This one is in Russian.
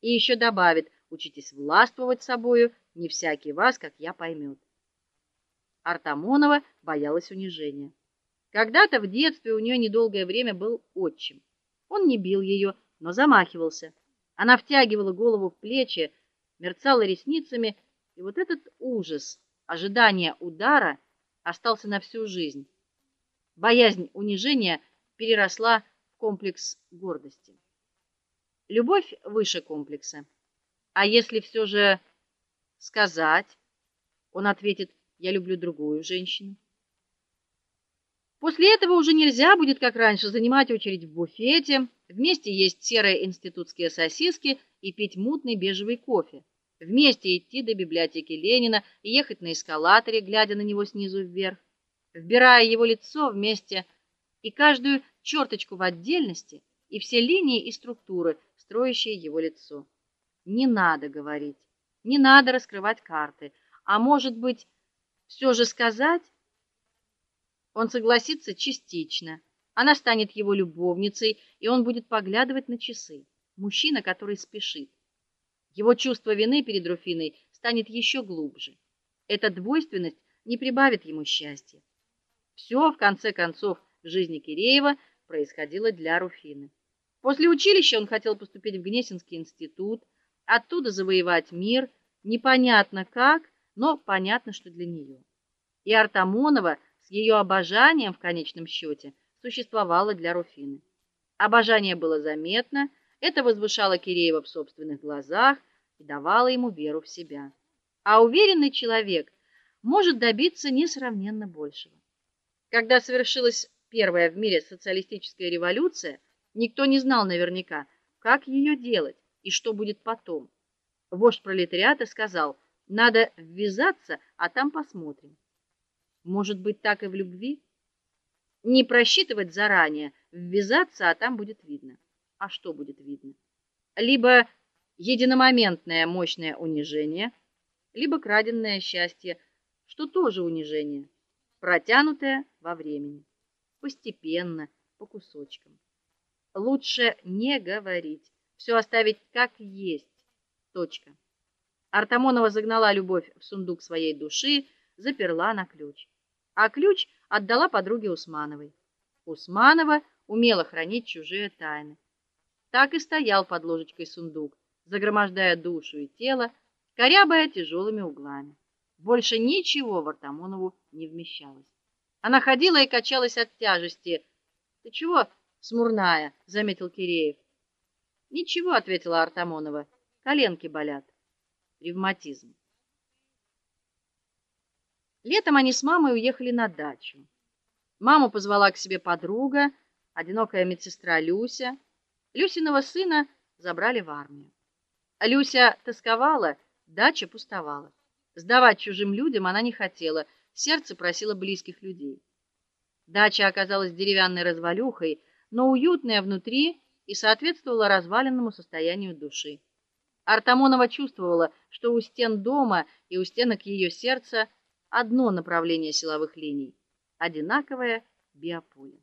И еще добавит: учитесь властвовать собою, не всякий вас, как я, поймет. Артамонова боялась унижения. Когда-то в детстве у нее недолгое время был отчим. Он не бил ее, но замахивался. Она втягивала голову в плечи, мерцала ресницами, и вот этот ужас, ожидание удара остался на всю жизнь. Боязнь унижения переросла в комплекс гордости. Любовь выше комплекса. А если все же сказать, он ответит: "Я люблю другую женщину". После этого уже нельзя будет, как раньше, занимать очередь в буфете, вместе есть серые институтские сосиски и пить мутный бежевый кофе, вместе идти до библиотеки Ленина и ехать на эскалаторе, глядя на него снизу вверх, вбирая его лицо вместе и каждую черточку в отдельности, и все линии и структуры, строящие его лицо. Не надо говорить, не надо раскрывать карты, а может быть, все же сказать он согласится частично. Она станет его любовницей, и он будет поглядывать на часы. Мужчина, который спешит. Его чувство вины перед Руфиной станет еще глубже. Эта двойственность не прибавит ему счастья. Все в конце концов в жизни Киреева происходило для Руфины. После училища он хотел поступить в Гнесинский институт, оттуда завоевать мир, непонятно как, но понятно, что для нее. И Артамонова ее обожанием в конечном счете существовало для Руфины. Обожание было заметно, это возвышало Киреева в собственных глазах и давало ему веру в себя. А уверенный человек может добиться несравненно большего. Когда совершилась первая в мире социалистическая революция, никто не знал наверняка, как ее делать и что будет потом. Вождь пролетариата сказал: "Надо ввязаться, а там посмотрим". Может быть, так и в любви? Не просчитывать заранее, ввязаться, а там будет видно. А что будет видно? Либо единомоментное мощное унижение, либо краденное счастье, что тоже унижение, протянутое во времени, постепенно, по кусочкам. Лучше не говорить, все оставить как есть. Точка. Артамонова загнала любовь в сундук своей души, заперла на ключ а ключ отдала подруге Усмановой. Усманова умела хранить чужие тайны. Так и стоял под ложечкой сундук, загромождая душу и тело, корябая тяжелыми углами. Больше ничего в Артамонову не вмещалось. Она ходила и качалась от тяжести. "Ты чего, смурная?" заметил Киреев. "Ничего", ответила Артамонова. "Коленки болят. Ревматизм". Летом они с мамой уехали на дачу. Маму позвала к себе подруга, одинокая медсестра Люся. Люсиного сына забрали в армию. Люся тосковала, дача пустовала. Сдавать чужим людям она не хотела, сердце просило близких людей. Дача оказалась деревянной развалюхой, но уютная внутри и соответствовала разваленному состоянию души. Артамонова чувствовала, что у стен дома и у стенок ее сердца одно направление силовых линий одинаковое биополе.